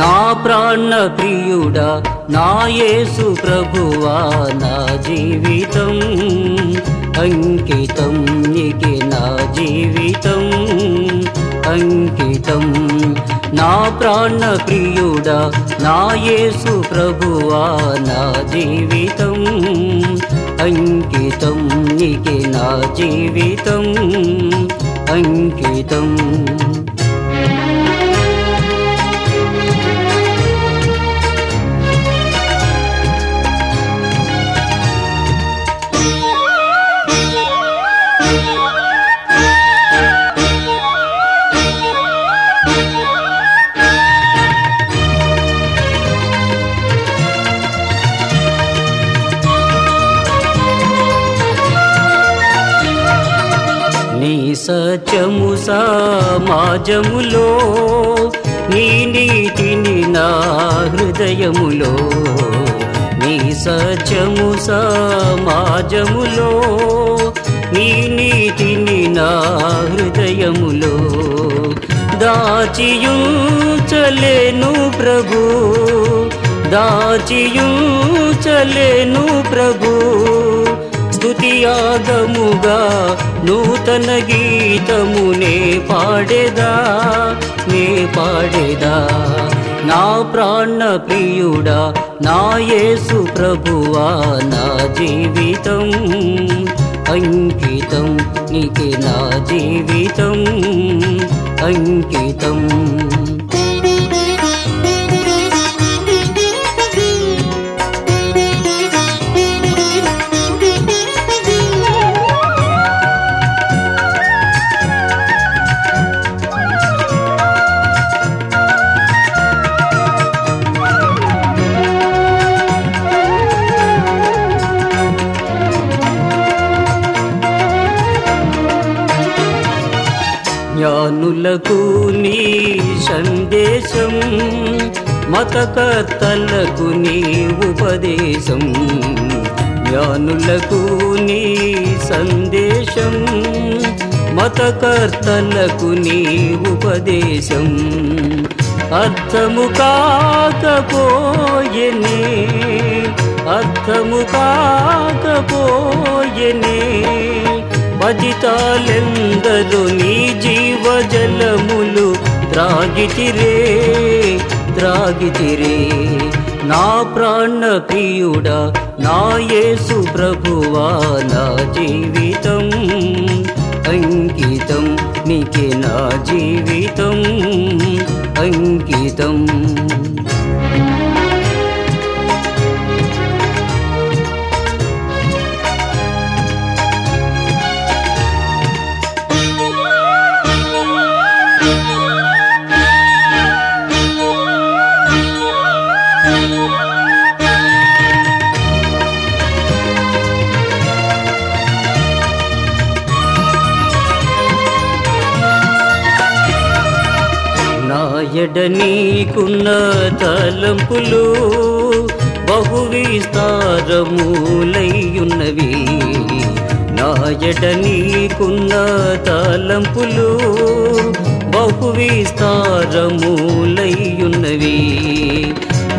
నా ప్రాణ ప్రియుడా నా యేసు ప్రభువా నా జీవితం అంకితం నీకే నా జీవితం నా ప్రాణ ప్రియుడా నా యేసు ప్రభువా నా జీవితం అంకితం నీకే నా జీవితం అంకితం సత్యము సమాజములో నీ నీతిని నా హృదయములో. నీ సత్యము సమాజములో నీ నీతిని నా హృదయములో. దాచియు చలేను ప్రభు దాచియు చలేను ప్రభు. స్తుతియాగముగా నూతన గీతమునే పాడేదా? నే పాడేదా? నా ప్రాణ ప్రియుడా నా యేసు ప్రభువా నా జీవితం అంకితం నీకే నా జీవితం అంకితం. నీ సందేశం మతకర్తలకు నీ ఉపదేశం జ్ఞానులకు నీ సందేశం మతకర్తలకు నీ ఉపదేశం. అర్థము కాకపోయనే అర్థము కాకపోయనే పతితాలెందరు నీ జీ జలములు త్రాగితిరే త్రాగితిరే. నా ప్రాణ ప్రియుడా నా యేసు ప్రభువా నా జీవితం అంకితం నీకే నా జీవితం అంకితం. నాయడ నీకున్న తలంపులు బహు విస్తారములయ్యున్నవి నాయడ నీకున్న తలంపులు బహు విస్తారములయ్యున్నవి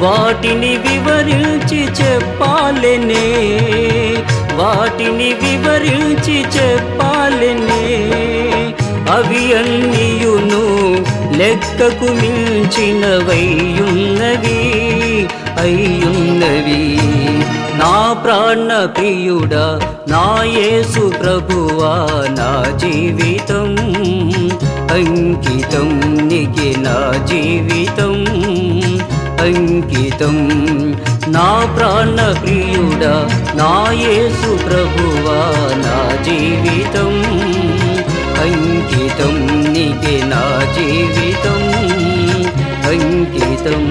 వాటిని వివరించి చెప్పాలనే వాటిని వివరించి చెప్పాలనే. అవి అన్నియును లెక్కకు మించినవయ్యున్నవి అయ్యున్నవి. నా ప్రాణ ప్రియుడా నా యేసు ప్రభువా నా జీవితం అంకితం నీకే నా జీవితం అంకితం. నా ప్రాణ ప్రియుడా నా యేసు ప్రభువా నా జీవితం నీకే నా జీవితం అంకితం.